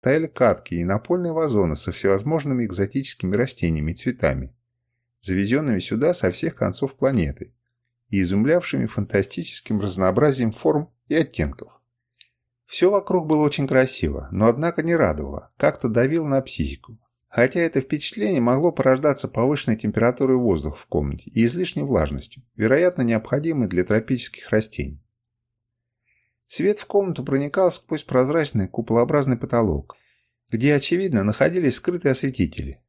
стояли катки и напольные вазоны со всевозможными экзотическими растениями и цветами, завезенными сюда со всех концов планеты и изумлявшими фантастическим разнообразием форм и оттенков. Все вокруг было очень красиво, но однако не радовало, как-то давило на психику. Хотя это впечатление могло порождаться повышенной температурой воздуха в комнате и излишней влажностью, вероятно необходимой для тропических растений. Свет в комнату проникал сквозь прозрачный куполообразный потолок, где, очевидно, находились скрытые осветители.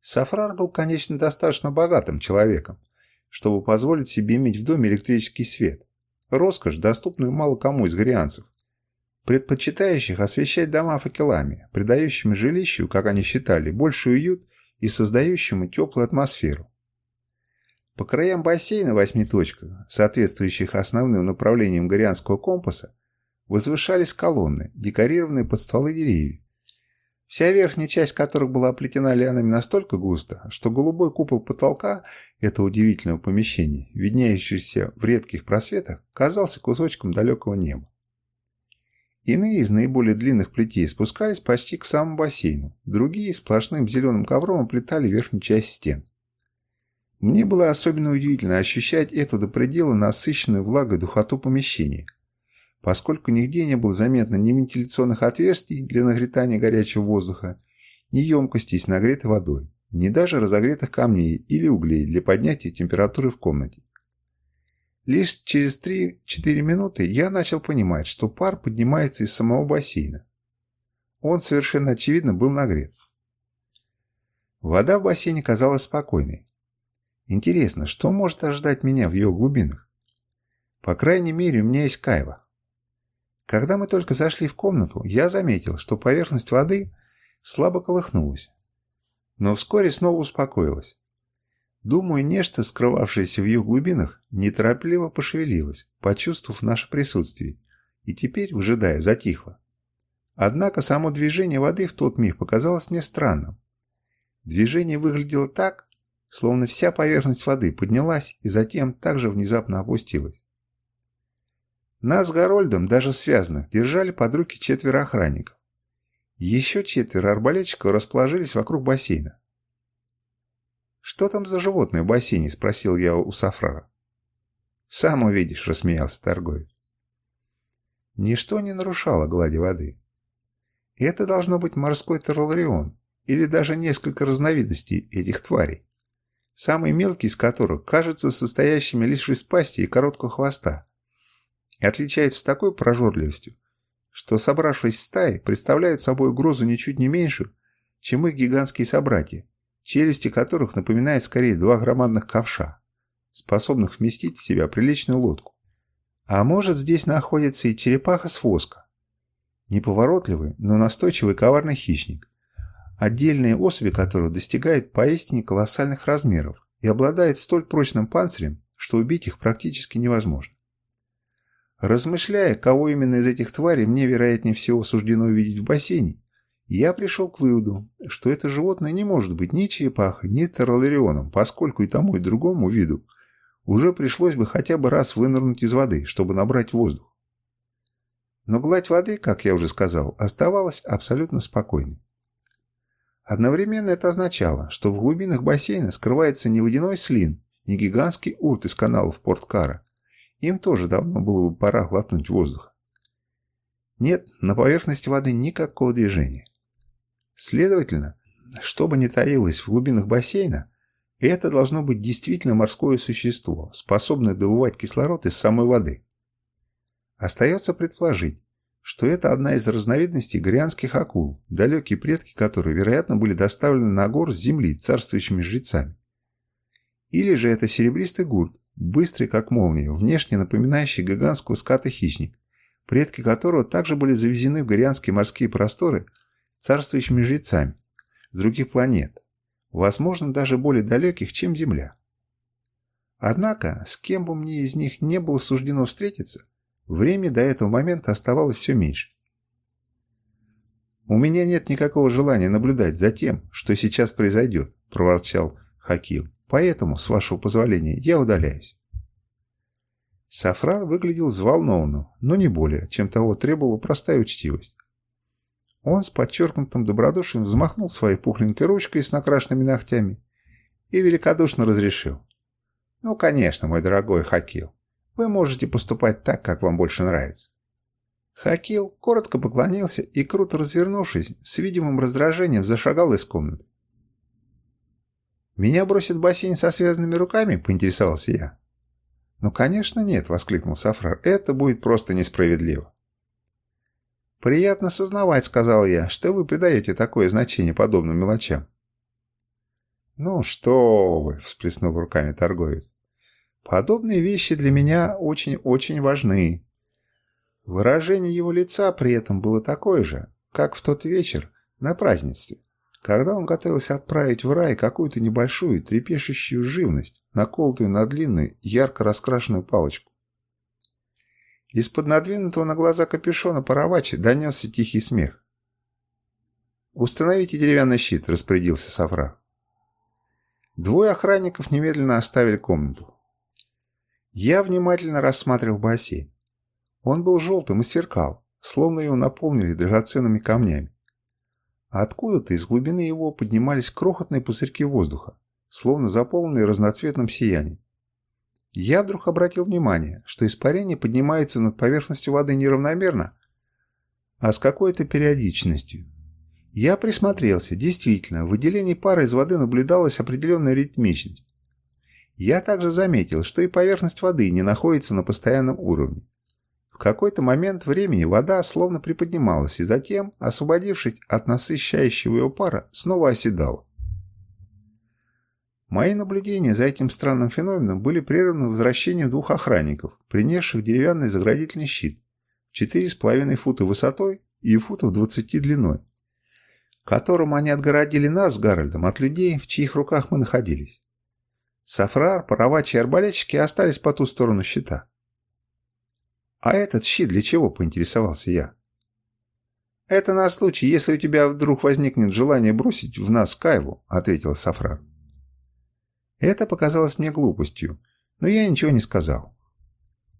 Сафрар был, конечно, достаточно богатым человеком, чтобы позволить себе иметь в доме электрический свет. Роскошь, доступную мало кому из горианцев, предпочитающих освещать дома факелами, придающими жилищу, как они считали, больший уют и создающему теплую атмосферу. По краям бассейна восьми точках, соответствующих основным направлениям Горианского компаса, возвышались колонны, декорированные под стволы деревьев, вся верхняя часть которых была оплетена лианами настолько густо, что голубой купол потолка этого удивительного помещения, виднеющийся в редких просветах, казался кусочком далекого неба. Иные из наиболее длинных плетей спускались почти к самому бассейну, другие сплошным зеленым ковром оплетали верхнюю часть стен. Мне было особенно удивительно ощущать эту до предела насыщенную влагой духоту помещения, поскольку нигде не было заметно ни вентиляционных отверстий для нагретания горячего воздуха, ни емкостей с нагретой водой, ни даже разогретых камней или углей для поднятия температуры в комнате. Лишь через 3-4 минуты я начал понимать, что пар поднимается из самого бассейна. Он совершенно очевидно был нагрет. Вода в бассейне казалась спокойной, Интересно, что может ожидать меня в ее глубинах? По крайней мере, у меня есть кайва. Когда мы только зашли в комнату, я заметил, что поверхность воды слабо колыхнулась. Но вскоре снова успокоилась. Думаю, нечто, скрывавшееся в ее глубинах, неторопливо пошевелилось, почувствовав наше присутствие, и теперь, выжидая, затихло. Однако само движение воды в тот миг показалось мне странным. Движение выглядело так, словно вся поверхность воды поднялась и затем также внезапно опустилась. Нас с Горольдом, даже связанных, держали под руки четверо охранников. Еще четверо арбалетчиков расположились вокруг бассейна. «Что там за животное в бассейне?» – спросил я у Сафрара. «Сам увидишь», – рассмеялся торговец. Ничто не нарушало глади воды. Это должно быть морской терраларион, или даже несколько разновидностей этих тварей самые мелкие из которых кажутся состоящими лишь из пасти и короткого хвоста, и отличаются такой прожорливостью, что, собравшись в стаи, представляют собой угрозу ничуть не меньшую, чем их гигантские собратья, челюсти которых напоминают скорее два громадных ковша, способных вместить в себя приличную лодку. А может, здесь находится и черепаха с воска. Неповоротливый, но настойчивый коварный хищник, отдельные особи которых достигают поистине колоссальных размеров и обладают столь прочным панцирем, что убить их практически невозможно. Размышляя, кого именно из этих тварей мне вероятнее всего суждено увидеть в бассейне, я пришел к выводу, что это животное не может быть ни черепахой, ни терраларионом, поскольку и тому, и другому виду уже пришлось бы хотя бы раз вынырнуть из воды, чтобы набрать воздух. Но гладь воды, как я уже сказал, оставалась абсолютно спокойной. Одновременно это означало, что в глубинах бассейна скрывается не водяной слин, не гигантский урт из каналов Порт-Кара. Им тоже давно было бы пора глотнуть воздух. Нет, на поверхности воды никакого движения. Следовательно, что бы ни таилось в глубинах бассейна, это должно быть действительно морское существо, способное добывать кислород из самой воды. Остается предположить, что это одна из разновидностей горианских акул, далекие предки которой, вероятно, были доставлены на гор с земли царствующими жрецами. Или же это серебристый гурт, быстрый как молния, внешне напоминающий гигантского ската-хищник, предки которого также были завезены в горианские морские просторы царствующими жрецами с других планет, возможно, даже более далеких, чем Земля. Однако, с кем бы мне из них не было суждено встретиться, Времени до этого момента оставалось все меньше. «У меня нет никакого желания наблюдать за тем, что сейчас произойдет», – проворчал Хакил. «Поэтому, с вашего позволения, я удаляюсь». Сафран выглядел взволнованным, но не более, чем того требовала простая учтивость. Он с подчеркнутым добродушием взмахнул своей пухленькой ручкой с накрашенными ногтями и великодушно разрешил. «Ну, конечно, мой дорогой Хакил, вы можете поступать так, как вам больше нравится». Хакил коротко поклонился и, круто развернувшись, с видимым раздражением зашагал из комнаты. «Меня бросит в бассейн со связанными руками?» – поинтересовался я. «Ну, конечно, нет», – воскликнул Сафрар. «Это будет просто несправедливо». «Приятно сознавать», — сказал я, — «что вы придаете такое значение подобным мелочам». «Ну что вы», — всплеснул руками торговец. «Подобные вещи для меня очень-очень важны». Выражение его лица при этом было такое же, как в тот вечер на празднестве, когда он готовился отправить в рай какую-то небольшую трепещущую живность, наколотую на длинную, ярко раскрашенную палочку. Из-под надвинутого на глаза капюшона Паравачи донесся тихий смех. «Установите деревянный щит», — распорядился Сафра. Двое охранников немедленно оставили комнату. Я внимательно рассматривал бассейн. Он был желтым и сверкал, словно его наполнили драгоценными камнями. откуда-то из глубины его поднимались крохотные пузырьки воздуха, словно заполненные разноцветным сиянием. Я вдруг обратил внимание, что испарение поднимается над поверхностью воды неравномерно, а с какой-то периодичностью. Я присмотрелся. Действительно, в выделении пара из воды наблюдалась определенная ритмичность. Я также заметил, что и поверхность воды не находится на постоянном уровне. В какой-то момент времени вода словно приподнималась и затем, освободившись от насыщающего ее пара, снова оседала. Мои наблюдения за этим странным феноменом были прерваны возвращением двух охранников, принесших деревянный заградительный щит, 4,5 фута высотой и футов 20 длиной, которым они отгородили нас с Гарольдом от людей, в чьих руках мы находились. Сафрар, Паравачи и арбалетчики остались по ту сторону щита. «А этот щит для чего?» – поинтересовался я. «Это на случай, если у тебя вдруг возникнет желание бросить в нас Кайву», – ответил Сафрар. Это показалось мне глупостью, но я ничего не сказал.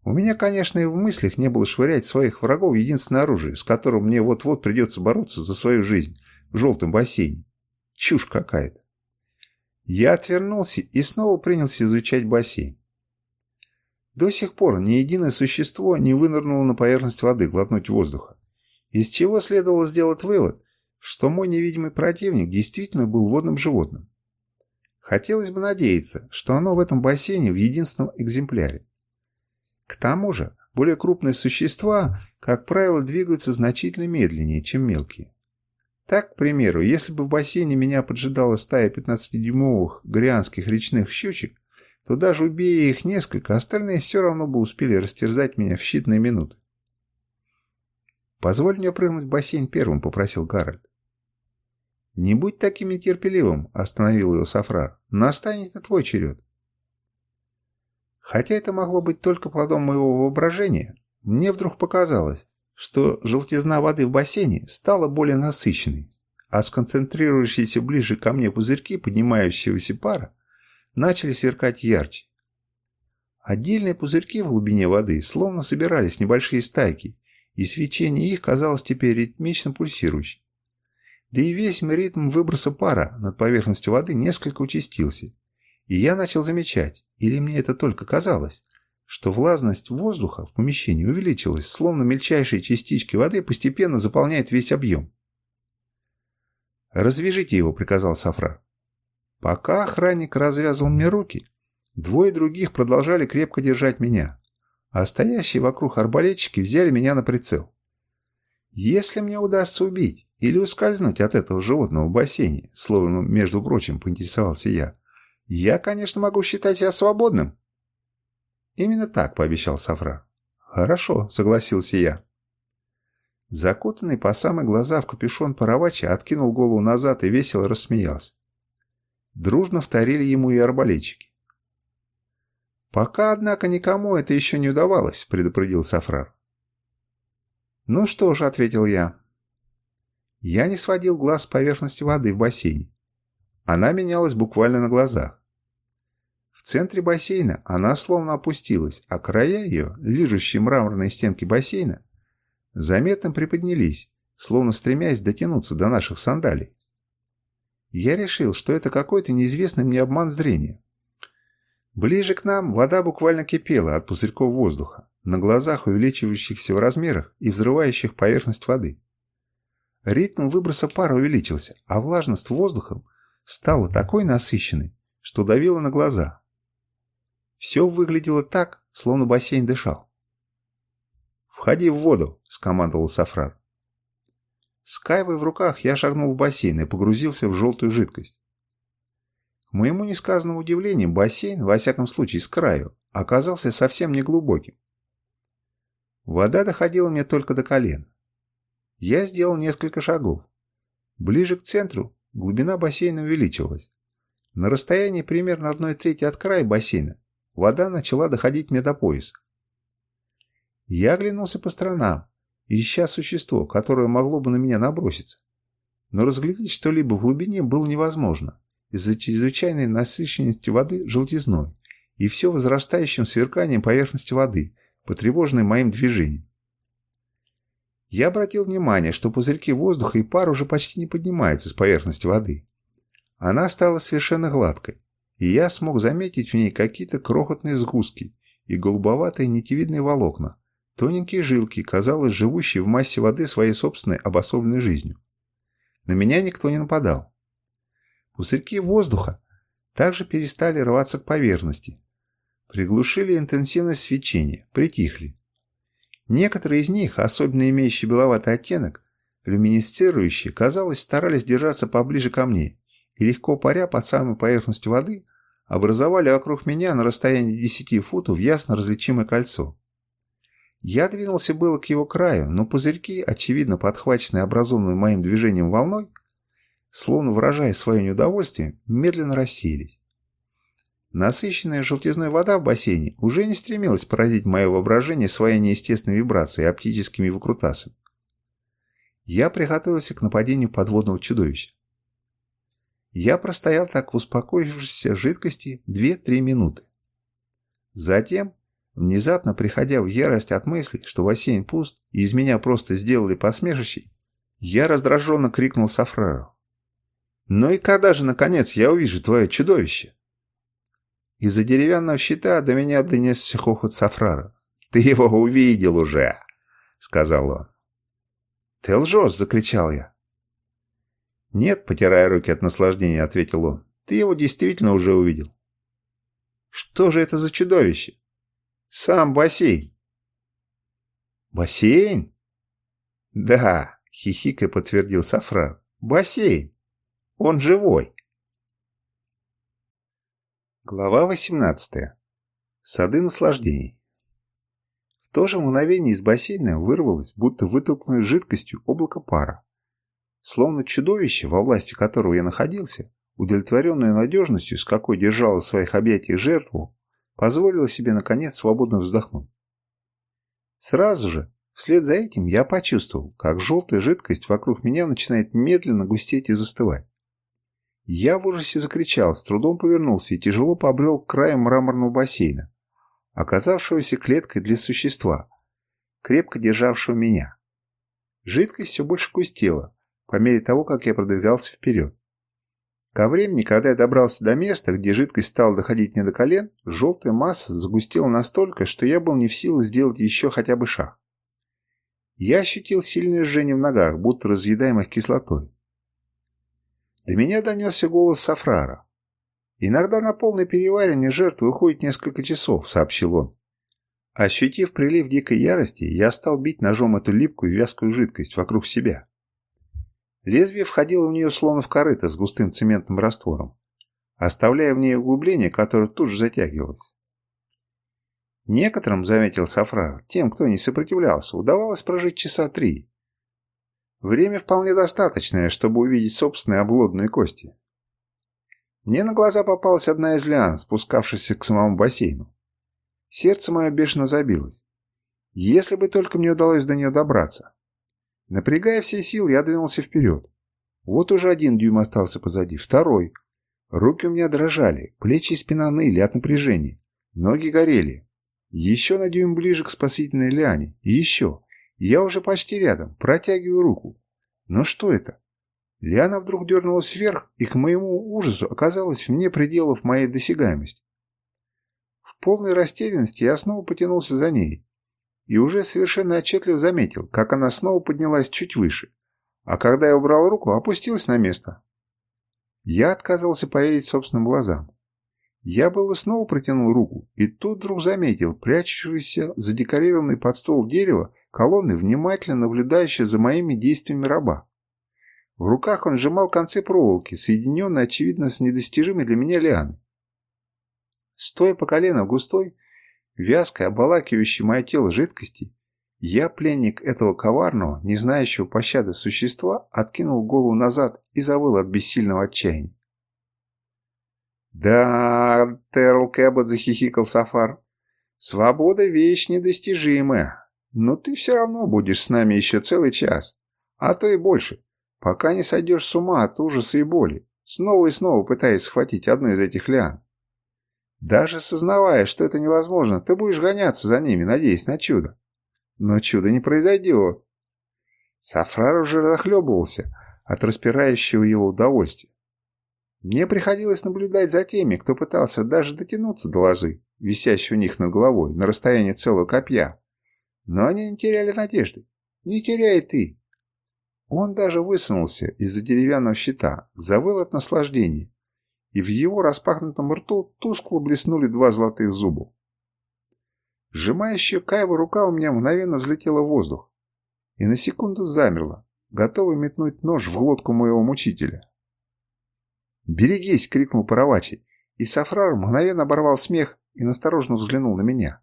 У меня, конечно, и в мыслях не было швырять своих врагов единственное оружие, с которым мне вот-вот придется бороться за свою жизнь в желтом бассейне. Чушь какая-то. Я отвернулся и снова принялся изучать бассейн. До сих пор ни единое существо не вынырнуло на поверхность воды глотнуть воздуха, из чего следовало сделать вывод, что мой невидимый противник действительно был водным животным. Хотелось бы надеяться, что оно в этом бассейне в единственном экземпляре. К тому же, более крупные существа, как правило, двигаются значительно медленнее, чем мелкие. Так, к примеру, если бы в бассейне меня поджидала стая 15-дюймовых горианских речных щучек, то даже убея их несколько, остальные все равно бы успели растерзать меня в считанные минуты. «Позволь мне прыгнуть в бассейн первым», — попросил Гарольд. «Не будь таким нетерпеливым», — остановил его Сафрар. «Настанет и твой черед». Хотя это могло быть только плодом моего воображения, мне вдруг показалось, что желтизна воды в бассейне стала более насыщенной, а сконцентрирующиеся ближе ко мне пузырьки поднимающегося пара начали сверкать ярче. Отдельные пузырьки в глубине воды словно собирались в небольшие стайки, и свечение их казалось теперь ритмично пульсирующим. Да и весь ритм выброса пара над поверхностью воды несколько участился. И я начал замечать, или мне это только казалось, что влажность воздуха в помещении увеличилась, словно мельчайшие частички воды постепенно заполняют весь объем. «Развяжите его», — приказал Сафра. Пока охранник развязывал мне руки, двое других продолжали крепко держать меня, а стоящие вокруг арбалетчики взяли меня на прицел. Если мне удастся убить или ускользнуть от этого животного в бассейне, словно, между прочим, поинтересовался я, я, конечно, могу считать себя свободным. Именно так, пообещал Сафра. Хорошо, согласился я. Закутанный по самые глаза в капюшон Паравачи откинул голову назад и весело рассмеялся. Дружно вторили ему и арбалетчики. «Пока, однако, никому это еще не удавалось», — предупредил Сафрар. «Ну что ж», — ответил я. Я не сводил глаз с поверхности воды в бассейне. Она менялась буквально на глазах. В центре бассейна она словно опустилась, а края ее, лижущие мраморные стенки бассейна, заметно приподнялись, словно стремясь дотянуться до наших сандалий. Я решил, что это какой-то неизвестный мне обман зрения. Ближе к нам вода буквально кипела от пузырьков воздуха, на глазах увеличивающихся в размерах и взрывающих поверхность воды. Ритм выброса пара увеличился, а влажность воздуха стала такой насыщенной, что давила на глаза. Все выглядело так, словно бассейн дышал. «Входи в воду!» – скомандовал Сафрар. С кайвой в руках я шагнул в бассейн и погрузился в желтую жидкость. К моему несказанному удивлению, бассейн, во всяком случае с краю, оказался совсем не глубоким. Вода доходила мне только до колен. Я сделал несколько шагов. Ближе к центру глубина бассейна увеличилась. На расстоянии примерно одной трети от края бассейна вода начала доходить мне до пояса. Я оглянулся по сторонам, ища существо, которое могло бы на меня наброситься. Но разглядеть что-либо в глубине было невозможно из-за чрезвычайной насыщенности воды желтизной и все возрастающим сверканием поверхности воды, потревоженной моим движением. Я обратил внимание, что пузырьки воздуха и пар уже почти не поднимаются с поверхности воды. Она стала совершенно гладкой, и я смог заметить в ней какие-то крохотные сгустки и голубоватые нитевидные волокна, Тоненькие жилки, казалось, живущие в массе воды своей собственной обособленной жизнью. На меня никто не нападал. Пузырьки воздуха также перестали рваться к поверхности. Приглушили интенсивность свечения, притихли. Некоторые из них, особенно имеющие беловатый оттенок, люминесцирующие, казалось, старались держаться поближе ко мне и, легко паря под самой поверхностью воды, образовали вокруг меня на расстоянии 10 футов ясно различимое кольцо. Я двинулся было к его краю, но пузырьки, очевидно подхваченные образованным моим движением волной, словно выражая свое неудовольствие, медленно рассеялись. Насыщенная желтизной вода в бассейне уже не стремилась поразить мое воображение своей неестественной вибрацией и оптическими выкрутасами. Я приготовился к нападению подводного чудовища. Я простоял так в успокоившейся жидкости 2-3 минуты. Затем Внезапно приходя в ярость от мысли, что бассейн пуст и из меня просто сделали посмешище, я раздраженно крикнул Сафрару. «Ну и когда же, наконец, я увижу твое чудовище?» Из-за деревянного щита до меня донесся хохот Сафрара. «Ты его увидел уже!» — сказал он. «Ты лжешь!» — закричал я. «Нет», — потирая руки от наслаждения, ответил он. «Ты его действительно уже увидел». «Что же это за чудовище?» Сам бассейн. Бассейн? Да, хихикая подтвердил Сафран. Бассейн. Он живой. Глава 18. Сады наслаждений. В то же мгновение из бассейна вырвалось, будто вытолкнутой жидкостью облако пара. Словно чудовище, во власти которого я находился, удовлетворенное надежностью, с какой держало в своих объятиях жертву, позволила себе наконец свободно вздохнуть. Сразу же, вслед за этим, я почувствовал, как желтая жидкость вокруг меня начинает медленно густеть и застывать. Я в ужасе закричал, с трудом повернулся и тяжело побрел к краю мраморного бассейна, оказавшегося клеткой для существа, крепко державшего меня. Жидкость все больше густела, по мере того, как я продвигался вперед. Ко времени, когда я добрался до места, где жидкость стала доходить мне до колен, желтая масса загустела настолько, что я был не в силах сделать еще хотя бы шаг. Я ощутил сильное жжение в ногах, будто разъедаемых кислотой. До меня донесся голос Сафрара. «Иногда на полной переваривание жертвы уходит несколько часов», — сообщил он. Ощутив прилив дикой ярости, я стал бить ножом эту липкую вязкую жидкость вокруг себя. Лезвие входило в нее словно в корыто с густым цементным раствором, оставляя в ней углубление, которое тут же затягивалось. Некоторым, заметил Сафра, тем, кто не сопротивлялся, удавалось прожить часа три. Время вполне достаточное, чтобы увидеть собственные облодные кости. Мне на глаза попалась одна из лиан, спускавшаяся к самому бассейну. Сердце мое бешено забилось. Если бы только мне удалось до нее добраться. Напрягая все силы, я двинулся вперед. Вот уже один дюйм остался позади, второй. Руки у меня дрожали, плечи и спина ныли от напряжения. Ноги горели. Еще на дюйм ближе к спасительной лиане. И еще. Я уже почти рядом. Протягиваю руку. Но что это? Лиана вдруг дернулась вверх и, к моему ужасу, оказалась вне пределов моей досягаемости. В полной растерянности я снова потянулся за ней и уже совершенно отчетливо заметил, как она снова поднялась чуть выше, а когда я убрал руку, опустилась на место. Я отказывался поверить собственным глазам. Я было снова протянул руку, и тут вдруг заметил прячущегося за декорированный под стол дерева колонны, внимательно наблюдающие за моими действиями раба. В руках он сжимал концы проволоки, соединенные, очевидно, с недостижимой для меня лианой. Стоя по колено в густой, вязкой, обволакивающей мое тело жидкости, я, пленник этого коварного, не знающего пощады существа, откинул голову назад и завыл от бессильного отчаяния. «Да, Терл Кэббот», — захихикал Сафар, — «свобода — вещь недостижимая, но ты все равно будешь с нами еще целый час, а то и больше, пока не сойдешь с ума от ужаса и боли, снова и снова пытаясь схватить одну из этих лиан. Даже сознавая, что это невозможно, ты будешь гоняться за ними, надеясь на чудо. Но чудо не произойдет. Сафрар уже захлебывался от распирающего его удовольствия. Мне приходилось наблюдать за теми, кто пытался даже дотянуться до ложи, висящей у них над головой, на расстоянии целого копья. Но они не теряли надежды. Не теряй ты. Он даже высунулся из-за деревянного щита, завыл от наслаждения, и в его распахнутом рту тускло блеснули два золотых зуба. Сжимающая Каева рука у меня мгновенно взлетела в воздух и на секунду замерла, готовая метнуть нож в глотку моего мучителя. «Берегись!» — крикнул Паравачи, и Сафрар мгновенно оборвал смех и настороженно взглянул на меня.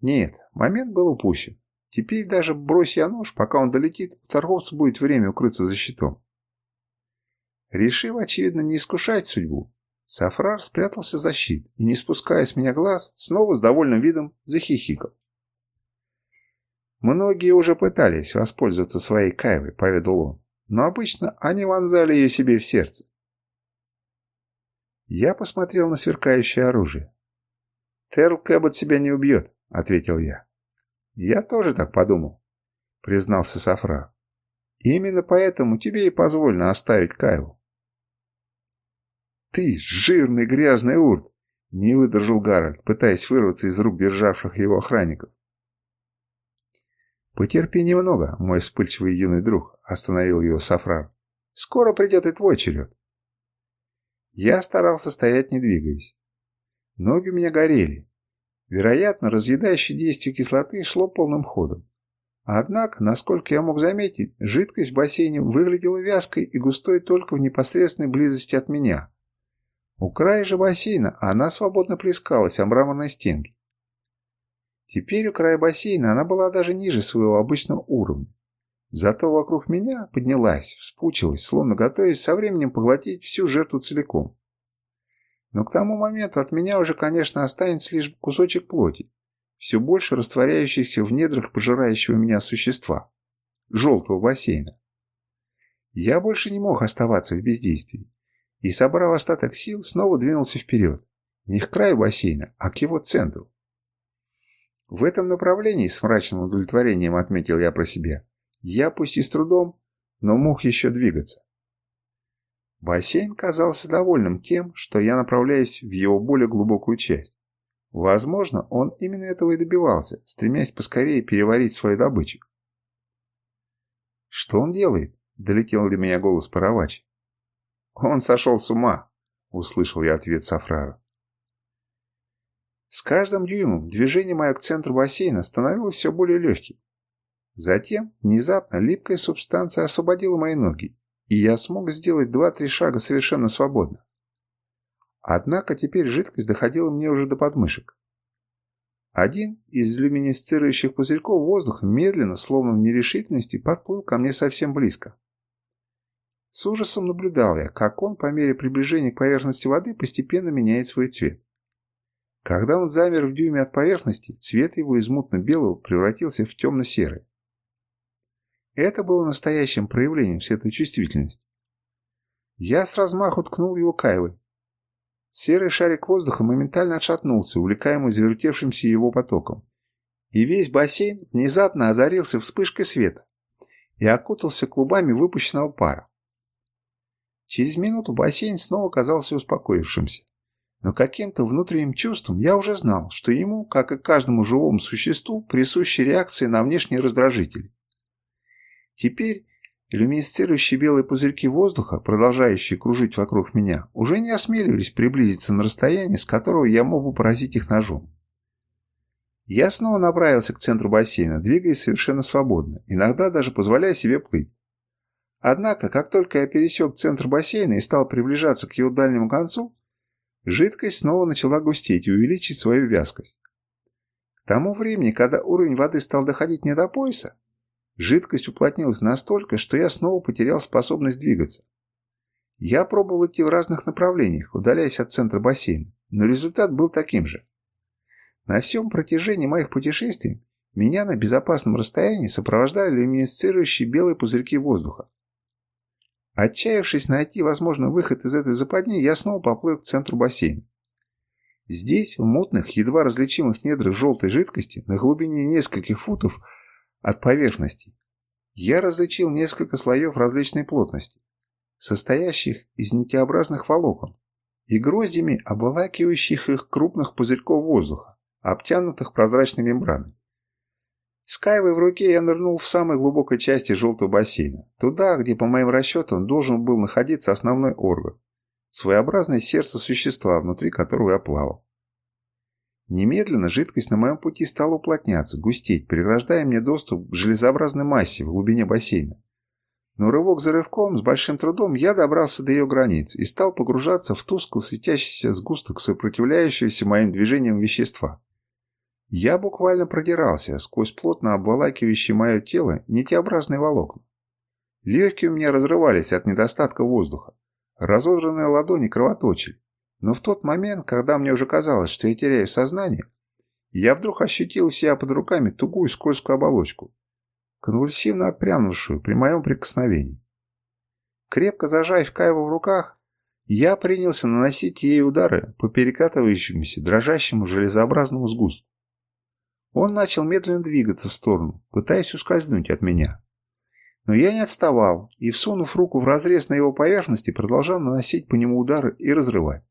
Нет, момент был упущен. Теперь даже брось я нож, пока он долетит, у торговца будет время укрыться за щитом. Решив, очевидно, не искушать судьбу, Сафрар спрятался за щит и, не спуская с меня глаз, снова с довольным видом захихикал. «Многие уже пытались воспользоваться своей кайвой», — поведал он, «но обычно они вонзали ее себе в сердце». Я посмотрел на сверкающее оружие. «Терл Кэббот себя не убьет», — ответил я. «Я тоже так подумал», — признался Сафрар. «Именно поэтому тебе и позволено оставить Кайву. «Ты, жирный грязный урод!» — не выдержал Гарольд, пытаясь вырваться из рук державших его охранников. «Потерпи немного, мой вспыльчивый юный друг», — остановил его Сафрар. «Скоро придет и твой черед». Я старался стоять, не двигаясь. Ноги у меня горели. Вероятно, разъедающее действие кислоты шло полным ходом. Однако, насколько я мог заметить, жидкость в бассейне выглядела вязкой и густой только в непосредственной близости от меня, у края же бассейна она свободно плескалась о мраморной стенке. Теперь у края бассейна она была даже ниже своего обычного уровня. Зато вокруг меня поднялась, вспучилась, словно готовясь со временем поглотить всю жертву целиком. Но к тому моменту от меня уже, конечно, останется лишь кусочек плоти, все больше растворяющийся в недрах пожирающего меня существа, желтого бассейна. Я больше не мог оставаться в бездействии и, собрав остаток сил, снова двинулся вперед. Не к краю бассейна, а к его центру. В этом направлении, с мрачным удовлетворением отметил я про себя, я пусть и с трудом, но мог еще двигаться. Бассейн казался довольным тем, что я направляюсь в его более глубокую часть. Возможно, он именно этого и добивался, стремясь поскорее переварить свою добычу. «Что он делает?» – долетел до меня голос Паравачи. «Он сошел с ума», — услышал я ответ Сафрара. С каждым дюймом движение мое к центру бассейна становилось все более легким. Затем, внезапно, липкая субстанция освободила мои ноги, и я смог сделать два-три шага совершенно свободно. Однако теперь жидкость доходила мне уже до подмышек. Один из люминесцирующих пузырьков воздуха медленно, словно в нерешительности, подплыл ко мне совсем близко. С ужасом наблюдал я, как он по мере приближения к поверхности воды постепенно меняет свой цвет. Когда он замер в дюйме от поверхности, цвет его из мутно-белого превратился в темно-серый. Это было настоящим проявлением светочувствительности. Я с размаху ткнул его кайвой. Серый шарик воздуха моментально отшатнулся, увлекаемый завертевшимся его потоком. И весь бассейн внезапно озарился вспышкой света. и окутался клубами выпущенного пара. Через минуту бассейн снова казался успокоившимся. Но каким-то внутренним чувством я уже знал, что ему, как и каждому живому существу, присущи реакции на внешние раздражители. Теперь люминесцирующие белые пузырьки воздуха, продолжающие кружить вокруг меня, уже не осмеливались приблизиться на расстояние, с которого я мог бы поразить их ножом. Я снова направился к центру бассейна, двигаясь совершенно свободно, иногда даже позволяя себе плыть. Однако, как только я пересек центр бассейна и стал приближаться к его дальнему концу, жидкость снова начала густеть и увеличить свою вязкость. К тому времени, когда уровень воды стал доходить мне до пояса, жидкость уплотнилась настолько, что я снова потерял способность двигаться. Я пробовал идти в разных направлениях, удаляясь от центра бассейна, но результат был таким же. На всем протяжении моих путешествий меня на безопасном расстоянии сопровождали люминесцирующие белые пузырьки воздуха. Отчаявшись найти возможный выход из этой западни, я снова поплыл к центру бассейна. Здесь, в мутных, едва различимых недрах желтой жидкости, на глубине нескольких футов от поверхности, я различил несколько слоев различной плотности, состоящих из нитеобразных волокон и гроздями обволакивающих их крупных пузырьков воздуха, обтянутых прозрачной мембраной. С кайвой в руке я нырнул в самой глубокой части желтого бассейна, туда, где, по моим расчетам, должен был находиться основной орган, своеобразное сердце существа, внутри которого я плавал. Немедленно жидкость на моем пути стала уплотняться, густеть, преграждая мне доступ к железообразной массе в глубине бассейна. Но рывок за рывком, с большим трудом, я добрался до ее границ и стал погружаться в тускло светящийся сгусток сопротивляющегося моим движениям вещества. Я буквально продирался сквозь плотно обволакивающее мое тело нитеобразные волокна. Легкие у меня разрывались от недостатка воздуха. Разодранные ладони кровоточили. Но в тот момент, когда мне уже казалось, что я теряю сознание, я вдруг ощутил у себя под руками тугую скользкую оболочку, конвульсивно отпрянувшую при моем прикосновении. Крепко зажав Каеву в руках, я принялся наносить ей удары по перекатывающемуся, дрожащему железообразному сгустку. Он начал медленно двигаться в сторону, пытаясь ускользнуть от меня. Но я не отставал и, всунув руку в разрез на его поверхности, продолжал наносить по нему удары и разрывать.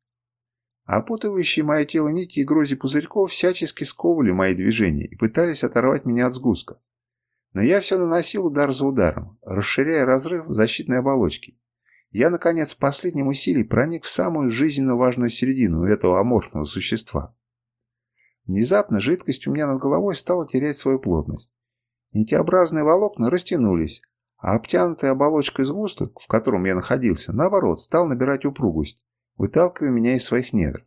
Опутывающие мое тело нити и грози пузырьков всячески сковывали мои движения и пытались оторвать меня от сгустка. Но я все наносил удар за ударом, расширяя разрыв защитной оболочки. Я, наконец, в последнем усилии проник в самую жизненно важную середину этого аморфного существа. Внезапно жидкость у меня над головой стала терять свою плотность. Нитеобразные волокна растянулись, а обтянутая оболочкой сгусток, в котором я находился, наоборот, стал набирать упругость, выталкивая меня из своих недр.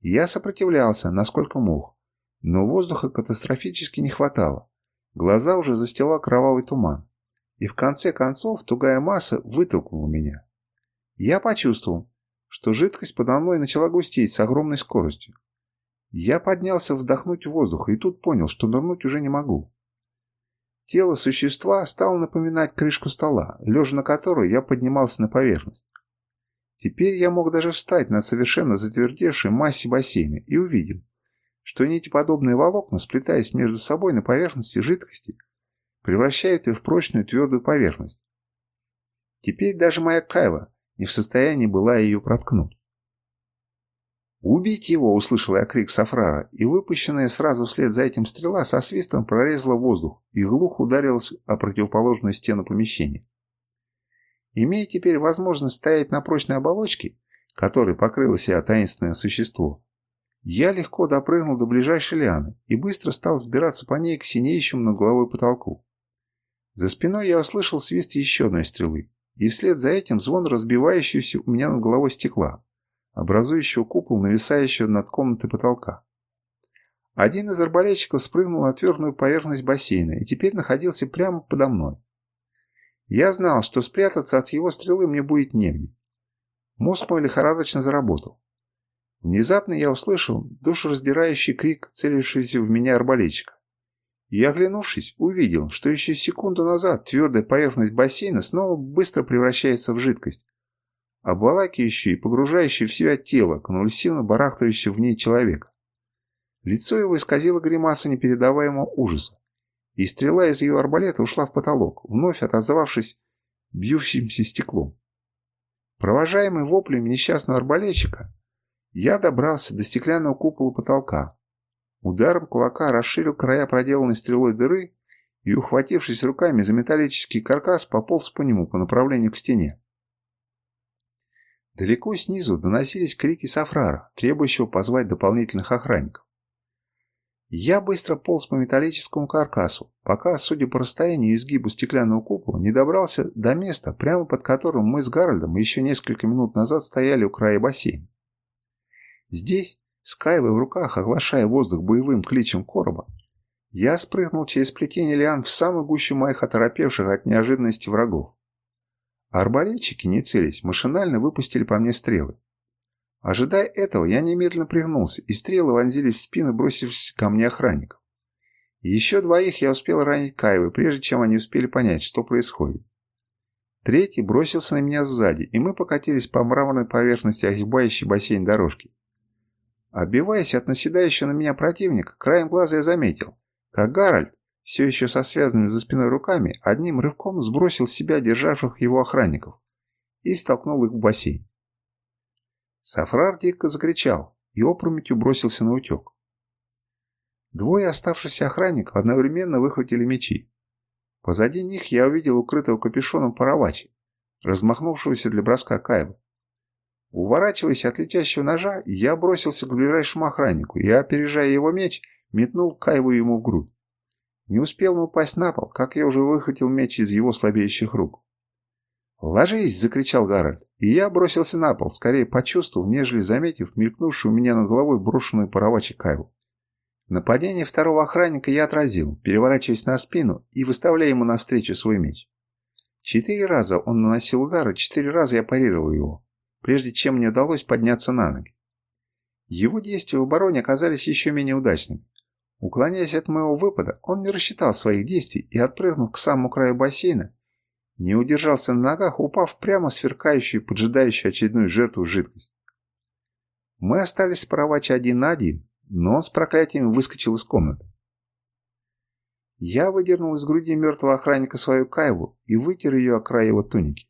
Я сопротивлялся, насколько мог, но воздуха катастрофически не хватало. Глаза уже застилал кровавый туман, и в конце концов тугая масса вытолкнула меня. Я почувствовал, что жидкость подо мной начала густеть с огромной скоростью. Я поднялся вдохнуть воздух и тут понял, что нырнуть уже не могу. Тело существа стало напоминать крышку стола, лежа на которой я поднимался на поверхность. Теперь я мог даже встать на совершенно затвердевшей массе бассейна и увидел, что нитеподобные волокна, сплетаясь между собой на поверхности жидкости, превращают ее в прочную твердую поверхность. Теперь даже моя кайва не в состоянии была ее проткнуть. «Убить его!» – услышал я крик Сафрара, и выпущенная сразу вслед за этим стрела со свистом прорезала воздух и глухо ударилась о противоположную стену помещения. Имея теперь возможность стоять на прочной оболочке, которой покрыло себя таинственное существо, я легко допрыгнул до ближайшей лианы и быстро стал взбираться по ней к синеющему над головой потолку. За спиной я услышал свист еще одной стрелы, и вслед за этим звон разбивающегося у меня над головой стекла, образующего купол, нависающего над комнатой потолка. Один из арбалетчиков спрыгнул на твердую поверхность бассейна и теперь находился прямо подо мной. Я знал, что спрятаться от его стрелы мне будет негде. Мозг мой лихорадочно заработал. Внезапно я услышал душераздирающий крик, целившийся в меня арбалетчика. И, оглянувшись, увидел, что еще секунду назад твердая поверхность бассейна снова быстро превращается в жидкость, обволакивающее и погружающее в себя тело, конвульсивно барахтающее в ней человека. Лицо его исказило гримаса непередаваемого ужаса, и стрела из ее арбалета ушла в потолок, вновь отозвавшись бьющимся стеклом. Провожаемый воплями несчастного арбалетчика, я добрался до стеклянного купола потолка. Ударом кулака расширил края проделанной стрелой дыры и, ухватившись руками за металлический каркас, пополз по нему по направлению к стене. Далеко снизу доносились крики Сафрара, требующего позвать дополнительных охранников. Я быстро полз по металлическому каркасу, пока, судя по расстоянию и изгибу стеклянного купола, не добрался до места, прямо под которым мы с Гарольдом еще несколько минут назад стояли у края бассейна. Здесь, с Кайвой в руках, оглашая воздух боевым кличем короба, я спрыгнул через плетение лиан в самую гущу моих оторопевших от неожиданности врагов. Арбалетчики, не целясь, машинально выпустили по мне стрелы. Ожидая этого, я немедленно пригнулся, и стрелы вонзились в спины бросившихся ко мне охранников. Еще двоих я успел ранить Каевы, прежде чем они успели понять, что происходит. Третий бросился на меня сзади, и мы покатились по мраморной поверхности огибающей бассейн дорожки. Отбиваясь от наседающего на меня противника, краем глаза я заметил, как Гарольд, все еще со связанными за спиной руками, одним рывком сбросил с себя державших его охранников и столкнул их в бассейн. Сафрар дико закричал и опрометью бросился на утек. Двое оставшихся охранников одновременно выхватили мечи. Позади них я увидел укрытого капюшоном Паравачи, размахнувшегося для броска Кайба. Уворачиваясь от летящего ножа, я бросился к ближайшему охраннику и, опережая его меч, метнул Кайву ему в грудь. Не успел он упасть на пол, как я уже выхватил меч из его слабеющих рук. «Ложись!» — закричал Гарольд, и я бросился на пол, скорее почувствовав, нежели заметив мелькнувшую у меня над головой брошенную паровачи Кайву. Нападение второго охранника я отразил, переворачиваясь на спину и выставляя ему навстречу свой меч. Четыре раза он наносил удары, четыре раза я парировал его, прежде чем мне удалось подняться на ноги. Его действия в обороне оказались еще менее удачными. Уклоняясь от моего выпада, он не рассчитал своих действий и, отпрыгнув к самому краю бассейна, не удержался на ногах, упав прямо в сверкающую, поджидающую очередную жертву жидкость. Мы остались с Паравачи один на один, но он с проклятиями выскочил из комнаты. Я выдернул из груди мертвого охранника свою кайву и вытер ее о край его туники.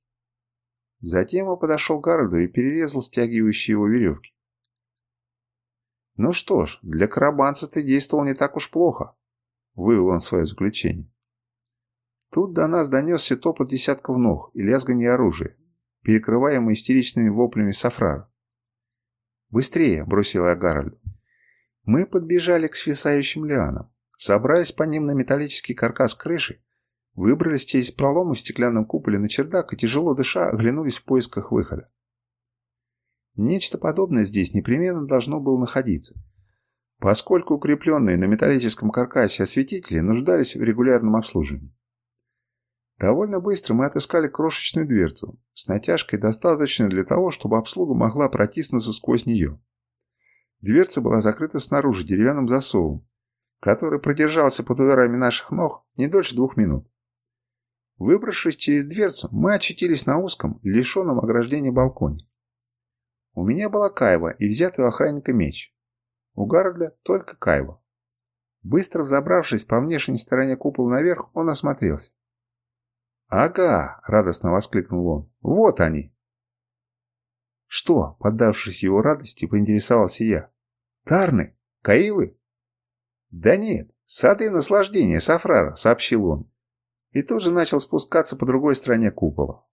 Затем я подошел к Гарольду и перерезал стягивающие его веревки. «Ну что ж, для карабанца ты действовал не так уж плохо», — вывел он свое заключение. Тут до нас донесся топот десятков ног и лязганье оружия, перекрываемый истеричными воплями Сафрара. «Быстрее!» – бросила я Гарольду. Мы подбежали к свисающим лианам, собрались по ним на металлический каркас крыши, выбрались через проломы в стеклянном куполе на чердак и, тяжело дыша, оглянулись в поисках выхода. Нечто подобное здесь непременно должно было находиться, поскольку укрепленные на металлическом каркасе осветители нуждались в регулярном обслуживании. Довольно быстро мы отыскали крошечную дверцу, с натяжкой достаточной для того, чтобы обслуга могла протиснуться сквозь нее. Дверца была закрыта снаружи деревянным засовом, который продержался под ударами наших ног не дольше двух минут. Выбравшись через дверцу, мы очутились на узком, лишенном ограждения балконе. У меня была кайва и взятый у охранника меч. У Гарольда только кайва. Быстро взобравшись по внешней стороне купола наверх, он осмотрелся. «Ага!» — радостно воскликнул он. «Вот они!» «Что?» — поддавшись его радости, поинтересовался я. «Тарны? Каилы?» «Да нет, сады наслаждения Сафрара», — сообщил он. И тут же начал спускаться по другой стороне купола.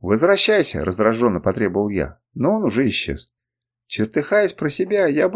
«Возвращайся!» — раздраженно потребовал я, но он уже исчез. Чертыхаясь про себя, я